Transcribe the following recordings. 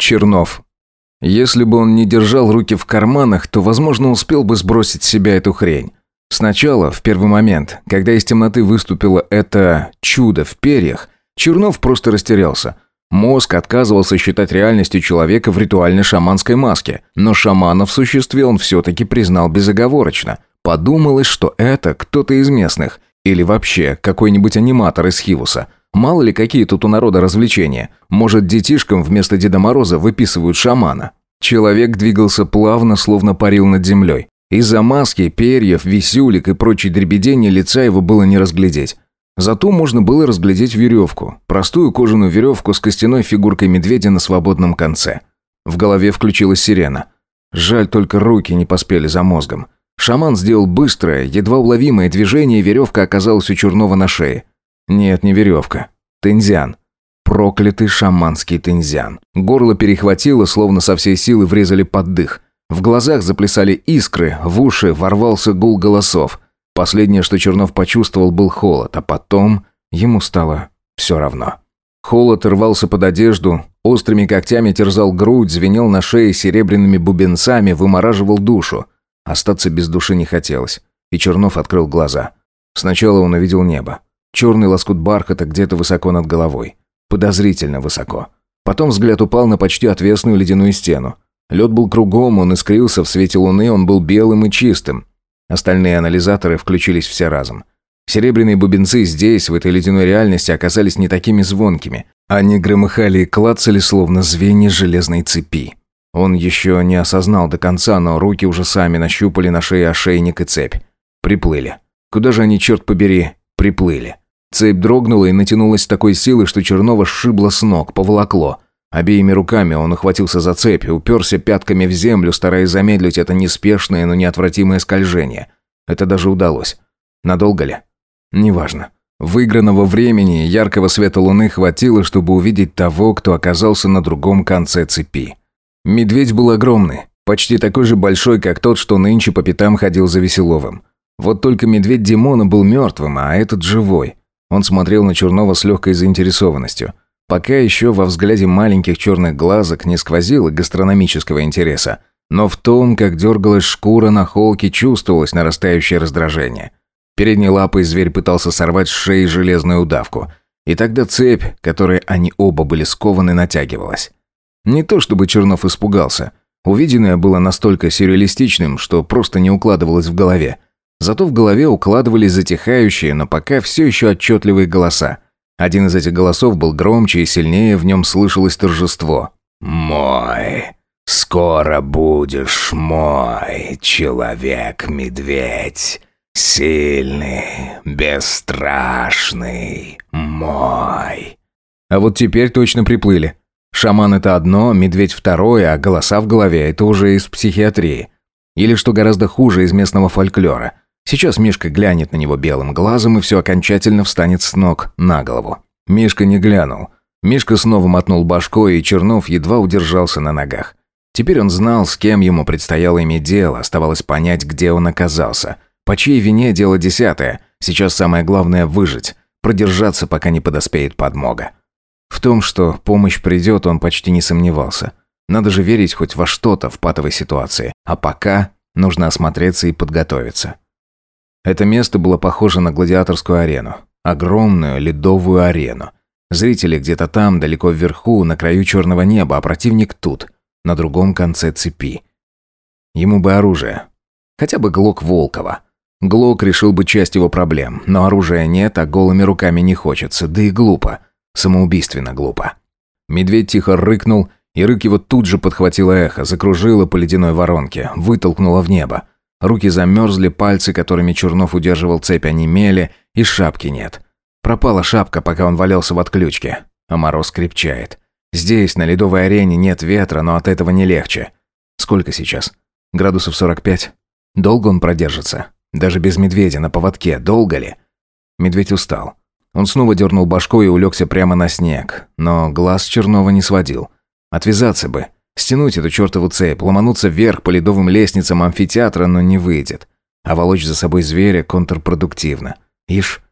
Чернов. Если бы он не держал руки в карманах, то, возможно, успел бы сбросить с себя эту хрень. Сначала, в первый момент, когда из темноты выступило это «чудо в перьях», Чернов просто растерялся. Мозг отказывался считать реальностью человека в ритуальной шаманской маске, но шамана в существе он все-таки признал безоговорочно. Подумалось, что это кто-то из местных, или вообще какой-нибудь аниматор из Хивуса – Мало ли какие тут у народа развлечения. Может, детишкам вместо Деда Мороза выписывают шамана. Человек двигался плавно, словно парил над землей. Из-за маски, перьев, висюлик и прочей дребедени лица его было не разглядеть. Зато можно было разглядеть веревку. Простую кожаную веревку с костяной фигуркой медведя на свободном конце. В голове включилась сирена. Жаль, только руки не поспели за мозгом. Шаман сделал быстрое, едва уловимое движение, и веревка оказалась у Черного на шее. Нет, не веревка. Тензиан. Проклятый шаманский тензиан. Горло перехватило, словно со всей силы врезали под дых. В глазах заплясали искры, в уши ворвался гул голосов. Последнее, что Чернов почувствовал, был холод, а потом ему стало все равно. Холод рвался под одежду, острыми когтями терзал грудь, звенел на шее серебряными бубенцами, вымораживал душу. Остаться без души не хотелось, и Чернов открыл глаза. Сначала он увидел небо. Черный лоскут бархата где-то высоко над головой. Подозрительно высоко. Потом взгляд упал на почти отвесную ледяную стену. Лед был кругом, он искрился в свете луны, он был белым и чистым. Остальные анализаторы включились все разом. Серебряные бубенцы здесь, в этой ледяной реальности, оказались не такими звонкими. Они громыхали и клацали, словно звенья железной цепи. Он еще не осознал до конца, но руки уже сами нащупали на шее ошейник и цепь. Приплыли. Куда же они, черт побери, Приплыли. Цепь дрогнула и натянулась с такой силы, что Чернова сшибло с ног, поволокло. Обеими руками он ухватился за цепь и уперся пятками в землю, стараясь замедлить это неспешное, но неотвратимое скольжение. Это даже удалось. Надолго ли? Неважно. Выигранного времени и яркого света луны хватило, чтобы увидеть того, кто оказался на другом конце цепи. Медведь был огромный, почти такой же большой, как тот, что нынче по пятам ходил за Веселовым. Вот только медведь Димона был мертвым, а этот живой. Он смотрел на Чернова с легкой заинтересованностью. Пока еще во взгляде маленьких черных глазок не сквозило гастрономического интереса. Но в том, как дергалась шкура на холке, чувствовалось нарастающее раздражение. Передней лапой зверь пытался сорвать с шеи железную удавку. И тогда цепь, которой они оба были скованы, натягивалась. Не то чтобы Чернов испугался. Увиденное было настолько сюрреалистичным, что просто не укладывалось в голове – Зато в голове укладывались затихающие, но пока все еще отчетливые голоса. Один из этих голосов был громче и сильнее, в нем слышалось торжество. «Мой! Скоро будешь мой, человек-медведь! Сильный, бесстрашный, мой!» А вот теперь точно приплыли. Шаман это одно, медведь второе, а голоса в голове это уже из психиатрии. Или, что гораздо хуже, из местного фольклора. Сейчас Мишка глянет на него белым глазом, и все окончательно встанет с ног на голову. Мишка не глянул. Мишка снова мотнул башкой, и Чернов едва удержался на ногах. Теперь он знал, с кем ему предстояло иметь дело, оставалось понять, где он оказался. По чьей вине дело десятое. Сейчас самое главное – выжить, продержаться, пока не подоспеет подмога. В том, что помощь придет, он почти не сомневался. Надо же верить хоть во что-то в патовой ситуации. А пока нужно осмотреться и подготовиться. Это место было похоже на гладиаторскую арену. Огромную ледовую арену. Зрители где-то там, далеко вверху, на краю черного неба, а противник тут, на другом конце цепи. Ему бы оружие. Хотя бы глок Волкова. Глок решил бы часть его проблем, но оружия нет, а голыми руками не хочется, да и глупо. Самоубийственно глупо. Медведь тихо рыкнул, и рык его тут же подхватило эхо, закружило по ледяной воронке, вытолкнуло в небо. Руки замерзли, пальцы, которыми Чернов удерживал цепь, онемели, и шапки нет. Пропала шапка, пока он валялся в отключке. А мороз крепчает. Здесь, на ледовой арене, нет ветра, но от этого не легче. Сколько сейчас? Градусов 45? Долго он продержится? Даже без медведя на поводке, долго ли? Медведь устал. Он снова дернул башкой и улегся прямо на снег, но глаз Чернова не сводил. Отвязаться бы. Стянуть эту чертову цепь, ломануться вверх по ледовым лестницам амфитеатра, но не выйдет. А волочь за собой зверя контрпродуктивно. Ишь,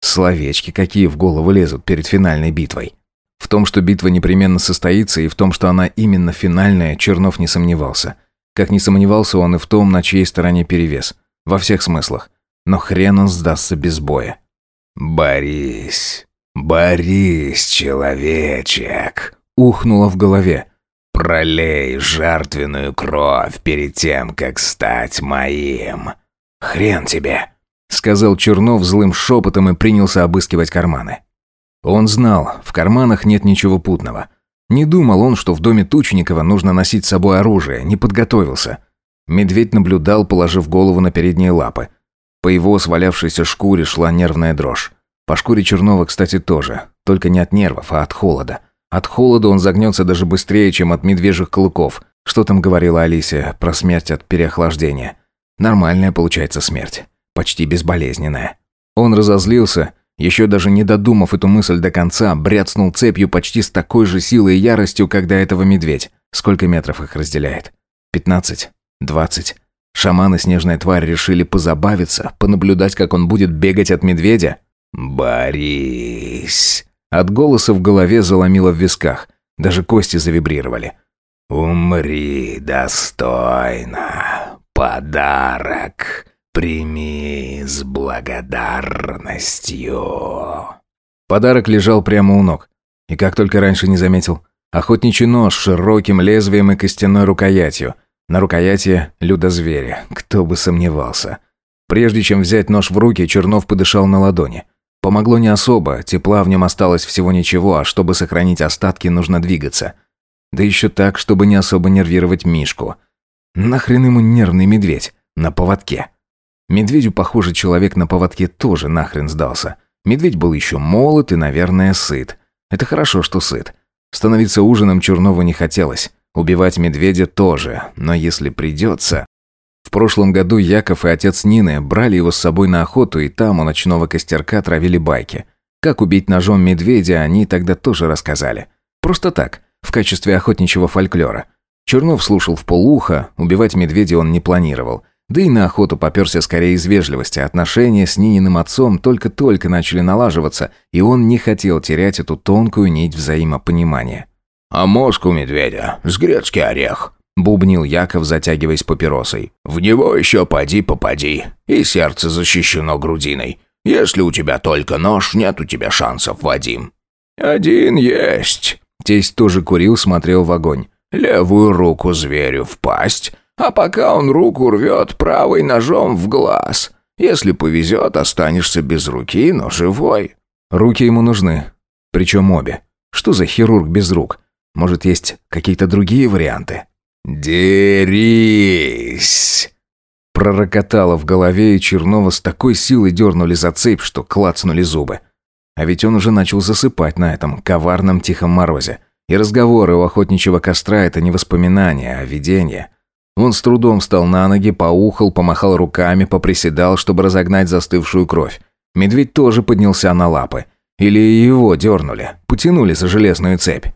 словечки какие в голову лезут перед финальной битвой. В том, что битва непременно состоится, и в том, что она именно финальная, Чернов не сомневался. Как не сомневался он и в том, на чьей стороне перевес. Во всех смыслах. Но хрен он сдастся без боя. Борис, Борис, человечек!» Ухнуло в голове пролей жертвенную кровь перед тем, как стать моим. Хрен тебе!» сказал Чернов злым шепотом и принялся обыскивать карманы. Он знал, в карманах нет ничего путного. Не думал он, что в доме Тучникова нужно носить с собой оружие, не подготовился. Медведь наблюдал, положив голову на передние лапы. По его свалявшейся шкуре шла нервная дрожь. По шкуре Чернова, кстати, тоже, только не от нервов, а от холода. От холода он загнется даже быстрее, чем от медвежьих клыков. Что там говорила Алисия про смерть от переохлаждения? Нормальная получается смерть. Почти безболезненная. Он разозлился, еще даже не додумав эту мысль до конца, бряцнул цепью почти с такой же силой и яростью, когда этого медведь. Сколько метров их разделяет? Пятнадцать? Двадцать? Шаман и снежная тварь решили позабавиться, понаблюдать, как он будет бегать от медведя? «Борись!» От голоса в голове заломило в висках. Даже кости завибрировали. «Умри достойно, подарок прими с благодарностью». Подарок лежал прямо у ног. И как только раньше не заметил. Охотничий нож с широким лезвием и костяной рукоятью. На рукояти людозверя, кто бы сомневался. Прежде чем взять нож в руки, Чернов подышал на ладони. Помогло не особо, тепла в нем осталось всего ничего, а чтобы сохранить остатки, нужно двигаться. Да еще так, чтобы не особо нервировать Мишку. Нахрен ему нервный медведь? На поводке. Медведю, похоже, человек на поводке тоже нахрен сдался. Медведь был еще молод и, наверное, сыт. Это хорошо, что сыт. Становиться ужином Чернову не хотелось. Убивать медведя тоже, но если придется... В прошлом году Яков и отец Нины брали его с собой на охоту, и там у ночного костерка травили байки. Как убить ножом медведя, они тогда тоже рассказали. Просто так, в качестве охотничьего фольклора. Чернов слушал в полуха, убивать медведя он не планировал. Да и на охоту попёрся скорее из вежливости. Отношения с Нининым отцом только-только начали налаживаться, и он не хотел терять эту тонкую нить взаимопонимания. «А мозг у медведя с грецкий орех», бубнил Яков, затягиваясь папиросой. «В него еще поди попади, и сердце защищено грудиной. Если у тебя только нож, нет у тебя шансов, Вадим». «Один есть». Тесть тоже курил, смотрел в огонь. «Левую руку зверю в пасть, а пока он руку рвет, правой ножом в глаз. Если повезет, останешься без руки, но живой». «Руки ему нужны. Причем обе. Что за хирург без рук? Может, есть какие-то другие варианты?» «Дерись!» Пророкотало в голове, и Чернова с такой силой дернули за цепь, что клацнули зубы. А ведь он уже начал засыпать на этом коварном тихом морозе. И разговоры у охотничьего костра — это не воспоминания, а видения. Он с трудом встал на ноги, поухал, помахал руками, поприседал, чтобы разогнать застывшую кровь. Медведь тоже поднялся на лапы. Или его дернули, потянули за железную цепь.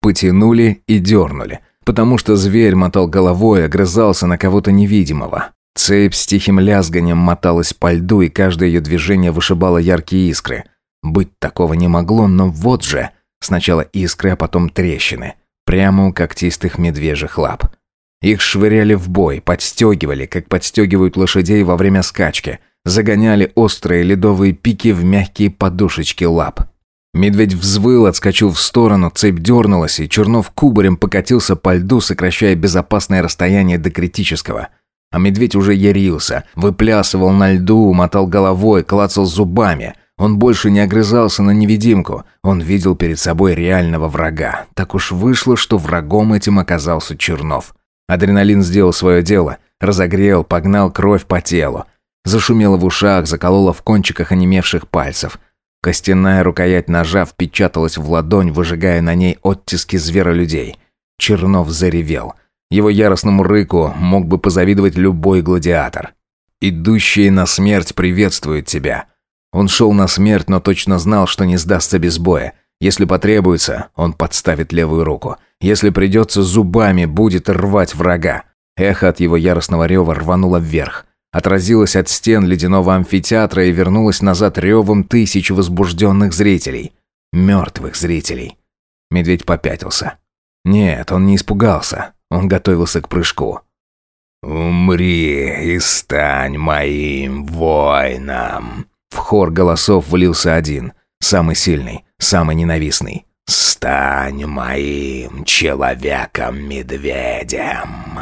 Потянули и дернули потому что зверь мотал головой, огрызался на кого-то невидимого. Цепь с тихим лязганием моталась по льду, и каждое ее движение вышибало яркие искры. Быть такого не могло, но вот же. Сначала искры, а потом трещины. Прямо у когтистых медвежьих лап. Их швыряли в бой, подстегивали, как подстегивают лошадей во время скачки. Загоняли острые ледовые пики в мягкие подушечки лап. Медведь взвыл, отскочил в сторону, цепь дернулась, и Чернов кубарем покатился по льду, сокращая безопасное расстояние до критического. А медведь уже ярился, выплясывал на льду, мотал головой, клацал зубами. Он больше не огрызался на невидимку, он видел перед собой реального врага. Так уж вышло, что врагом этим оказался Чернов. Адреналин сделал свое дело, разогрел, погнал кровь по телу. Зашумело в ушах, закололо в кончиках онемевших пальцев – Костяная рукоять ножа впечаталась в ладонь, выжигая на ней оттиски зверолюдей. Чернов заревел. Его яростному рыку мог бы позавидовать любой гладиатор. «Идущие на смерть приветствуют тебя». Он шел на смерть, но точно знал, что не сдастся без боя. Если потребуется, он подставит левую руку. Если придется, зубами будет рвать врага. Эхо от его яростного рева рвануло вверх отразилась от стен ледяного амфитеатра и вернулась назад ревом тысяч возбужденных зрителей. Мертвых зрителей. Медведь попятился. Нет, он не испугался. Он готовился к прыжку. «Умри и стань моим воином!» В хор голосов влился один, самый сильный, самый ненавистный. «Стань моим человеком-медведем!»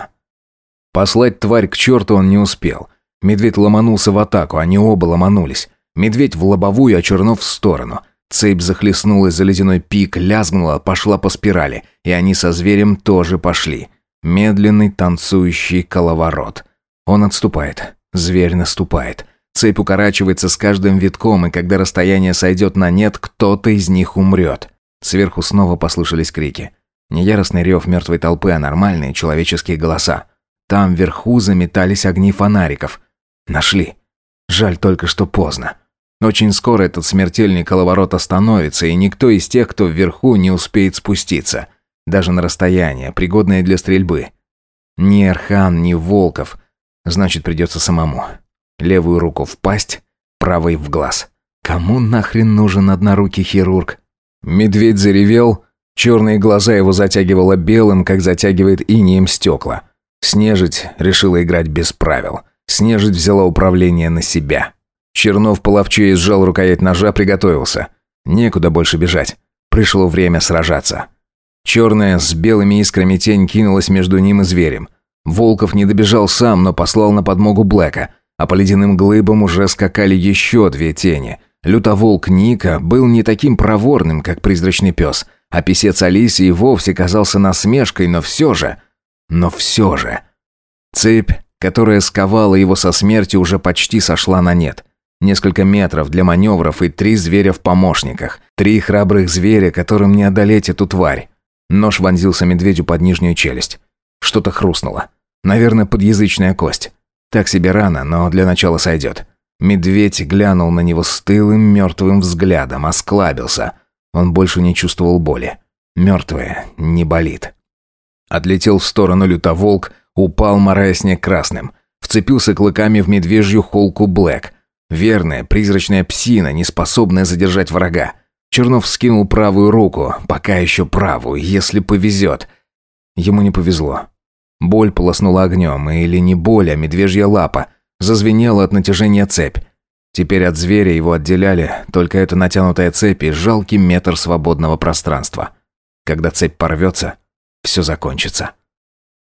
Послать тварь к черту он не успел. Медведь ломанулся в атаку, они оба ломанулись. Медведь в лобовую, а Чернов в сторону. Цепь захлестнулась за ледяной пик, лязгнула, пошла по спирали. И они со зверем тоже пошли. Медленный танцующий коловорот. Он отступает. Зверь наступает. Цепь укорачивается с каждым витком, и когда расстояние сойдет на нет, кто-то из них умрет. Сверху снова послышались крики. Не яростный рев мертвой толпы, а нормальные человеческие голоса. Там вверху заметались огни фонариков. Нашли. Жаль только, что поздно. Очень скоро этот смертельный коловорот остановится, и никто из тех, кто вверху, не успеет спуститься. Даже на расстояние, пригодное для стрельбы. Ни Архан, ни Волков. Значит, придется самому. Левую руку в пасть, правой в глаз. Кому нахрен нужен однорукий хирург? Медведь заревел, черные глаза его затягивало белым, как затягивает инеем стекла. Снежить решила играть без правил. — Снежить взяла управление на себя. Чернов половчее сжал рукоять ножа, приготовился. Некуда больше бежать. Пришло время сражаться. Черная с белыми искрами тень кинулась между ним и зверем. Волков не добежал сам, но послал на подмогу Блэка. А по ледяным глыбам уже скакали еще две тени. Лютоволк Ника был не таким проворным, как призрачный пес. А писец Алиси вовсе казался насмешкой, но все же... Но все же... Цепь которая сковала его со смерти, уже почти сошла на нет. Несколько метров для маневров и три зверя в помощниках. Три храбрых зверя, которым не одолеть эту тварь. Нож вонзился медведю под нижнюю челюсть. Что-то хрустнуло. Наверное, подъязычная кость. Так себе рано, но для начала сойдет. Медведь глянул на него стылым мертвым взглядом, осклабился. Он больше не чувствовал боли. Мертвое не болит. Отлетел в сторону лютоволк, Упал мораясник красным. Вцепился клыками в медвежью холку Блэк. Верная, призрачная псина, не способная задержать врага. Чернов скинул правую руку, пока еще правую, если повезет. Ему не повезло. Боль полоснула огнем, или не боль, а медвежья лапа. Зазвенела от натяжения цепь. Теперь от зверя его отделяли только эта натянутая цепь и жалкий метр свободного пространства. Когда цепь порвется, все закончится.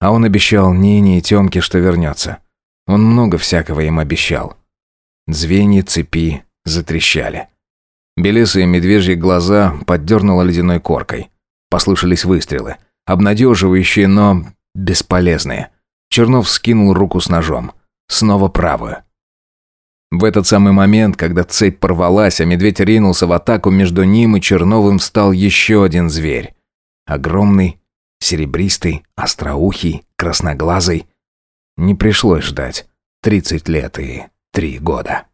А он обещал Нине и Тёмке, что вернется. Он много всякого им обещал. Звенья цепи затрещали. Белесые медвежьи глаза поддернуло ледяной коркой. Послышались выстрелы. Обнадеживающие, но бесполезные. Чернов скинул руку с ножом. Снова правую. В этот самый момент, когда цепь порвалась, а медведь ринулся в атаку, между ним и Черновым встал еще один зверь. Огромный, Серебристый, остроухий, красноглазый. Не пришлось ждать. Тридцать лет и три года.